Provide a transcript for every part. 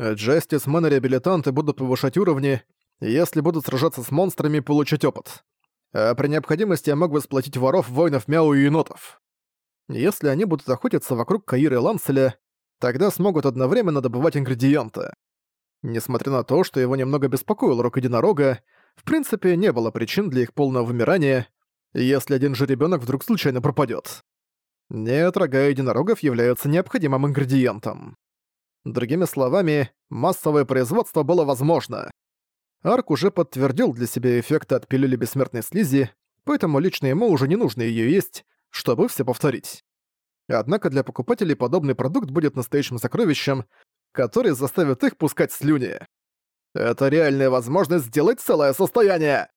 Джастисмен и реабилитанты будут повышать уровни, если будут сражаться с монстрами и получить опыт. А при необходимости я мог бы сплотить воров, воинов Мяу и енотов. Если они будут охотиться вокруг Каиры и Ланселя, тогда смогут одновременно добывать ингредиенты. Несмотря на то, что его немного беспокоил рог единорога, в принципе, не было причин для их полного вымирания, если один же ребенок вдруг случайно пропадет. Нет, рога единорогов являются необходимым ингредиентом. Другими словами, массовое производство было возможно. Арк уже подтвердил для себя эффекты от пилюли бессмертной слизи, поэтому лично ему уже не нужно ее есть, чтобы все повторить. Однако для покупателей подобный продукт будет настоящим сокровищем, который заставит их пускать слюни. Это реальная возможность сделать целое состояние!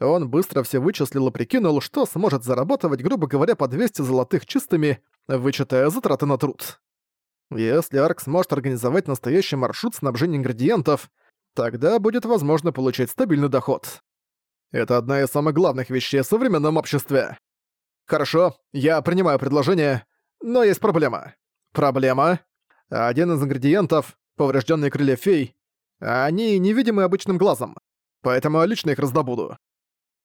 Он быстро все вычислил и прикинул, что сможет зарабатывать, грубо говоря, по 200 золотых чистыми, вычитая затраты на труд. Если Арк сможет организовать настоящий маршрут снабжения ингредиентов, тогда будет возможно получать стабильный доход. Это одна из самых главных вещей в современном обществе. Хорошо, я принимаю предложение, но есть проблема. Проблема? Один из ингредиентов — поврежденные крылья фей. Они невидимы обычным глазом, поэтому я лично их раздобуду.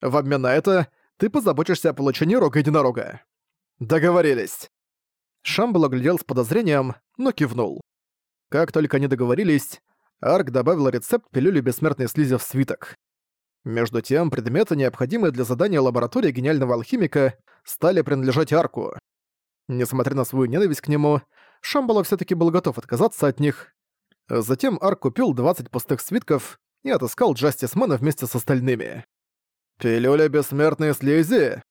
В обмен на это ты позаботишься о получении рога единорога. Договорились. Шамбал оглядел с подозрением, но кивнул. Как только они договорились, Арк добавил рецепт пилюли бессмертной слизи в свиток. Между тем, предметы, необходимые для задания лаборатории гениального алхимика, стали принадлежать Арку. Несмотря на свою ненависть к нему, Шамбала все таки был готов отказаться от них. Затем Арк купил 20 пустых свитков и отыскал Джастисмена вместе с остальными. «Пилюля бессмертной слизи?»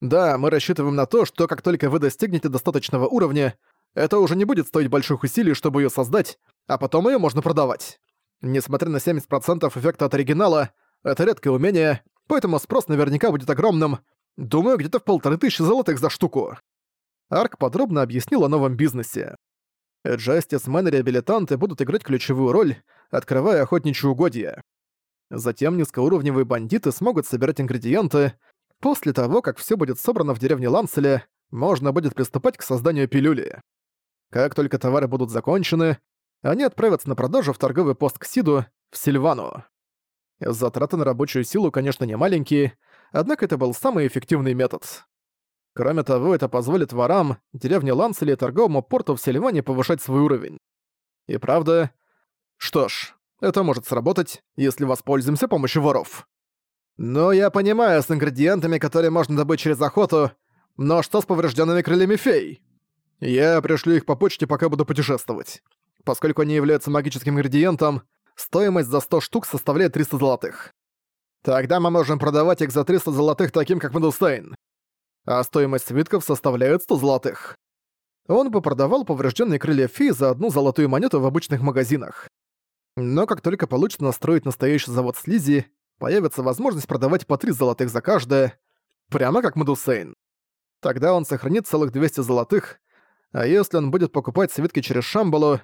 «Да, мы рассчитываем на то, что как только вы достигнете достаточного уровня, это уже не будет стоить больших усилий, чтобы ее создать, а потом ее можно продавать. Несмотря на 70% эффекта от оригинала, это редкое умение, поэтому спрос наверняка будет огромным. Думаю, где-то в полторы тысячи золотых за штуку». Арк подробно объяснил о новом бизнесе. Джастисмен и реабилитанты будут играть ключевую роль, открывая охотничьи угодья. Затем низкоуровневые бандиты смогут собирать ингредиенты. После того, как все будет собрано в деревне Ланселе, можно будет приступать к созданию пилюли. Как только товары будут закончены, они отправятся на продажу в торговый пост к Сиду, в Сильвану. Затраты на рабочую силу, конечно, не маленькие, однако это был самый эффективный метод. Кроме того, это позволит ворам, деревне Ланцеле и торговому порту в Сильване повышать свой уровень. И правда... Что ж, это может сработать, если воспользуемся помощью воров. Но я понимаю, с ингредиентами, которые можно добыть через охоту, но что с поврежденными крыльями фей? Я пришлю их по почте, пока буду путешествовать. Поскольку они являются магическим ингредиентом, стоимость за 100 штук составляет 300 золотых. Тогда мы можем продавать их за 300 золотых таким, как Медлстейн. А стоимость свитков составляет 100 золотых. Он бы продавал поврежденные крылья фей за одну золотую монету в обычных магазинах. Но как только получится настроить настоящий завод слизи, появится возможность продавать по 3 золотых за каждое, прямо как Медусейн. Тогда он сохранит целых 200 золотых, а если он будет покупать свитки через Шамбалу,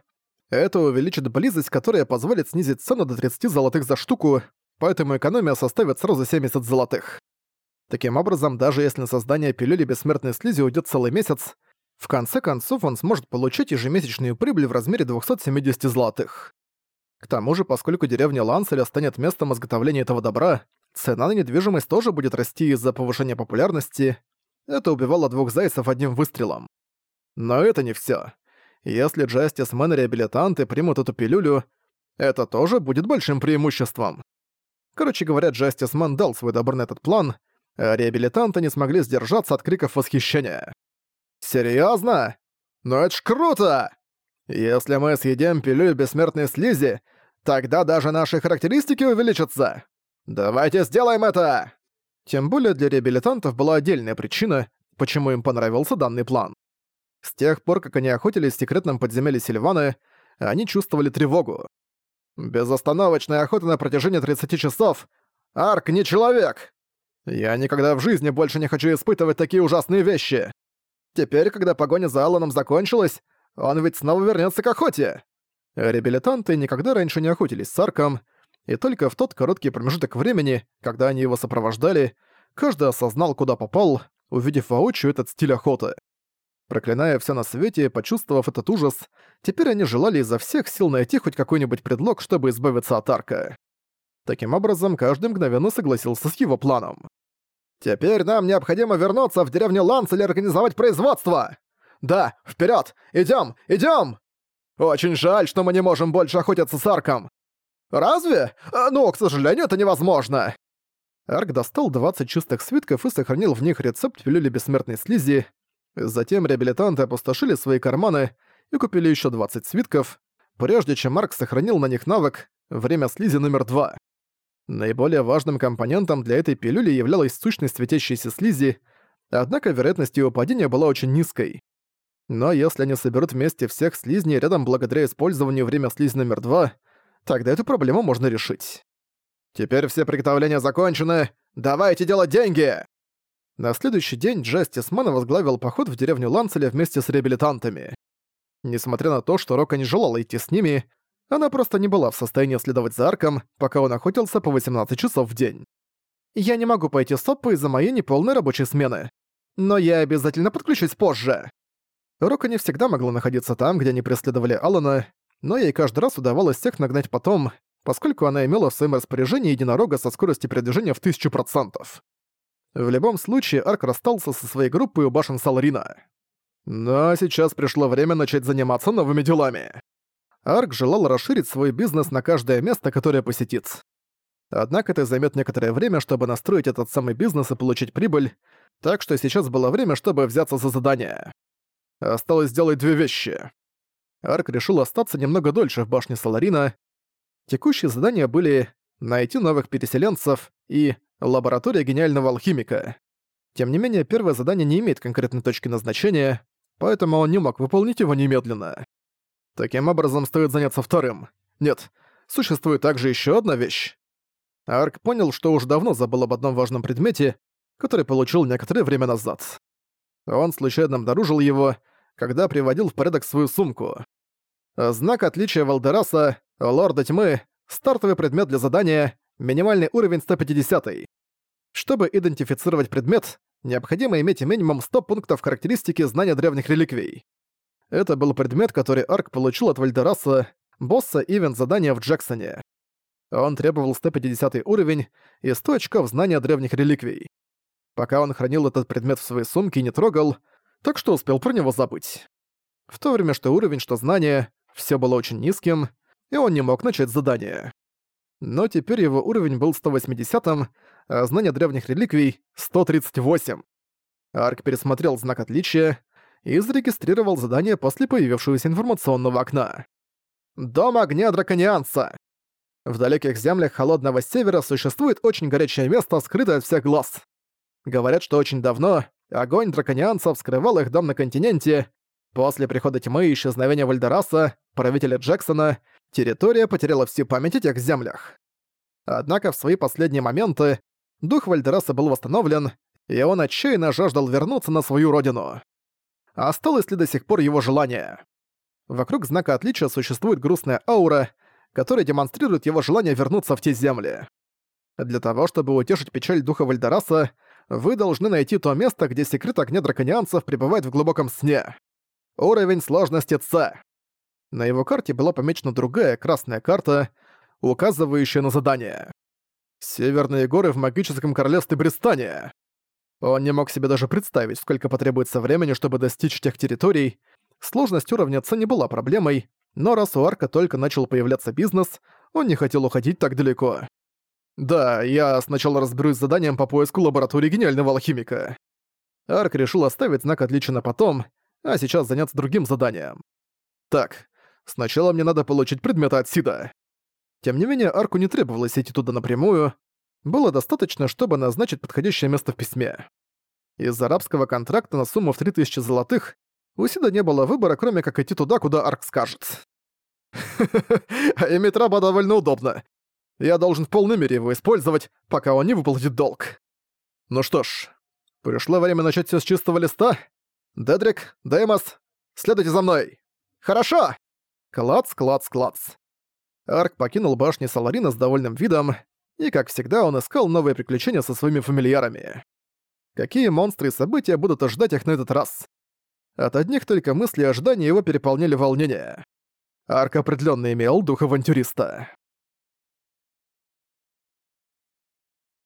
это увеличит близость, которая позволит снизить цену до 30 золотых за штуку, поэтому экономия составит сразу 70 золотых. Таким образом, даже если на создание пилюли бессмертной слизи уйдет целый месяц, в конце концов он сможет получить ежемесячную прибыль в размере 270 золотых. К тому же, поскольку деревня Ланселя станет местом изготовления этого добра, цена на недвижимость тоже будет расти из-за повышения популярности. Это убивало двух зайцев одним выстрелом. Но это не всё. Если Джастисмен и реабилитанты примут эту пилюлю, это тоже будет большим преимуществом. Короче говоря, Джастисмен дал свой добр на этот план, а реабилитанты не смогли сдержаться от криков восхищения. «Серьёзно? Ну это ж круто! Если мы съедим пилюлю бессмертной слизи, тогда даже наши характеристики увеличатся! Давайте сделаем это!» Тем более для реабилитантов была отдельная причина, почему им понравился данный план. С тех пор, как они охотились в секретном подземелье Сильваны, они чувствовали тревогу. Безостановочная охота на протяжении 30 часов. Арк не человек! Я никогда в жизни больше не хочу испытывать такие ужасные вещи. Теперь, когда погоня за Алланом закончилась, он ведь снова вернется к охоте. Реабилитанты никогда раньше не охотились с Арком, и только в тот короткий промежуток времени, когда они его сопровождали, каждый осознал, куда попал, увидев воочию этот стиль охоты. Проклиная все на свете, почувствовав этот ужас, теперь они желали изо всех сил найти хоть какой-нибудь предлог, чтобы избавиться от Арка. Таким образом, каждый мгновенно согласился с его планом. «Теперь нам необходимо вернуться в деревню Ланс или организовать производство!» «Да, вперед! Идем! Идем!» «Очень жаль, что мы не можем больше охотиться с Арком!» «Разве? А, ну, к сожалению, это невозможно!» Арк достал 20 чистых свитков и сохранил в них рецепт пилюли бессмертной слизи. Затем реабилитанты опустошили свои карманы и купили еще 20 свитков, прежде чем Арк сохранил на них навык «Время слизи номер 2». Наиболее важным компонентом для этой пилюли являлась сущность светящейся слизи, однако вероятность ее падения была очень низкой. Но если они соберут вместе всех слизней рядом благодаря использованию время слизи номер 2, тогда эту проблему можно решить. Теперь все приготовления закончены, давайте делать деньги! На следующий день Джастис Мэн возглавил поход в деревню Ланцеля вместе с реабилитантами. Несмотря на то, что Рока не желала идти с ними, она просто не была в состоянии следовать за Арком, пока он охотился по 18 часов в день. «Я не могу пойти с Оппой из-за моей неполной рабочей смены. Но я обязательно подключусь позже». Рока не всегда могла находиться там, где они преследовали Алана, но ей каждый раз удавалось всех нагнать потом, поскольку она имела в своем распоряжении единорога со скоростью передвижения в 1000%. В любом случае, Арк расстался со своей группой у башен Саларина. Но сейчас пришло время начать заниматься новыми делами. Арк желал расширить свой бизнес на каждое место, которое посетит. Однако это займет некоторое время, чтобы настроить этот самый бизнес и получить прибыль, так что сейчас было время, чтобы взяться за задание. Осталось сделать две вещи. Арк решил остаться немного дольше в башне Саларина. Текущие задания были найти новых переселенцев и лаборатория гениального алхимика. Тем не менее, первое задание не имеет конкретной точки назначения, поэтому он не мог выполнить его немедленно. Таким образом, стоит заняться вторым. Нет, существует также еще одна вещь. Арк понял, что уже давно забыл об одном важном предмете, который получил некоторое время назад. Он случайно обнаружил его, когда приводил в порядок свою сумку. Знак отличия Валдераса, Лорда Тьмы, стартовый предмет для задания, минимальный уровень 150. Чтобы идентифицировать предмет, необходимо иметь минимум 100 пунктов характеристики знания древних реликвий. Это был предмет, который Арк получил от Вальдераса, босса ивент задания в Джексоне. Он требовал 150 уровень и 100 очков знания древних реликвий. Пока он хранил этот предмет в своей сумке и не трогал, так что успел про него забыть. В то время что уровень, что знание, все было очень низким, и он не мог начать задание. Но теперь его уровень был 180-м, а знание древних реликвий — 138. Арк пересмотрел знак отличия, и зарегистрировал задание после появившегося информационного окна. «Дом огня драконианца!» В далеких землях холодного севера существует очень горячее место, скрытое от всех глаз. Говорят, что очень давно огонь драконианцев скрывал их дом на континенте. После прихода тьмы и исчезновения Вальдераса, правителя Джексона, территория потеряла всю память о тех землях. Однако в свои последние моменты дух Вальдераса был восстановлен, и он отчаянно жаждал вернуться на свою родину осталось ли до сих пор его желание. Вокруг знака отличия существует грустная аура, которая демонстрирует его желание вернуться в те земли. Для того, чтобы утешить печаль духа Вальдераса, вы должны найти то место, где секрет огня драконианцев пребывает в глубоком сне. Уровень сложности С. На его карте была помечена другая красная карта, указывающая на задание. Северные горы в магическом королевстве Бристания. Он не мог себе даже представить, сколько потребуется времени, чтобы достичь тех территорий. Сложность уровня С не была проблемой, но раз у Арка только начал появляться бизнес, он не хотел уходить так далеко. Да, я сначала разберусь с заданием по поиску лаборатории гениального алхимика. Арк решил оставить знак отличия на потом, а сейчас заняться другим заданием. Так, сначала мне надо получить предметы от Сида. Тем не менее, Арку не требовалось идти туда напрямую, было достаточно, чтобы назначить подходящее место в письме. Из арабского контракта на сумму в 3000 золотых у Сида не было выбора, кроме как идти туда, куда Арк скажет. И Митраба довольно удобно. Я должен в полной мере его использовать, пока он не выплатит долг. Ну что ж, пришло время начать все с чистого листа. Дедрик, Деймос, следуйте за мной. Хорошо! Клац, клац, клац. Арк покинул башни Саларина с довольным видом, и, как всегда, он искал новые приключения со своими фамильярами. Какие монстры и события будут ожидать их на этот раз? От одних только мыслей ожидания его переполняли волнения. Арк определенно имел дух авантюриста.